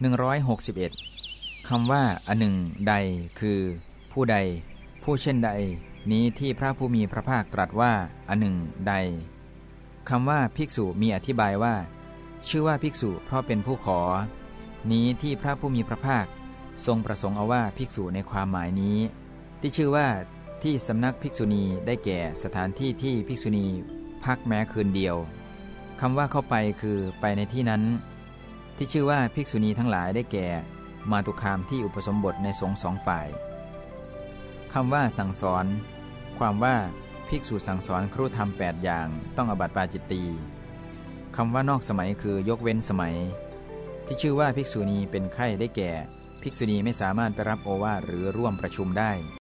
161คำว่าอันหนึ่งใดคือ ผู้ใด ผู้เช่นใด นี้ที่พระผู้มีพระภาคตรัสว่าอันหนึ่งใดคำว่าภิกษุมีอธิบายว่า ชื่อว่าภิกษุเพราะเป็นผู้ขอ นี้ที่พระผู้มีพระภาคทรงประสงค์เอาว่าภิกษุในความหมายนี้ ที่ชื่อว่าที่สำนักภิกษุณีได้แก่สถานที่ที่ภิกษุณีพักแม้คืนเดียวคำว่าเข้าไปคือไปในที่นั้น ที่ชื่อว่าภิกษุณีทั้งหลายได้แก่ มาตุคามที่อุปสมบทในสงสองฝ่ายคำว่าสั่งสอน ความว่าภิกษุสั่งสอนครูธรรมแปดอย่างต้องอบัติปาจิตตีคำว่านอกสมัยคือยกเว้นสมัย ที่ชื่อว่าภิกษุณีเป็นไข้ได้แก่ ภิกษุณีไม่สามารถไปรับโอวาทหรือร่วมประชุมได้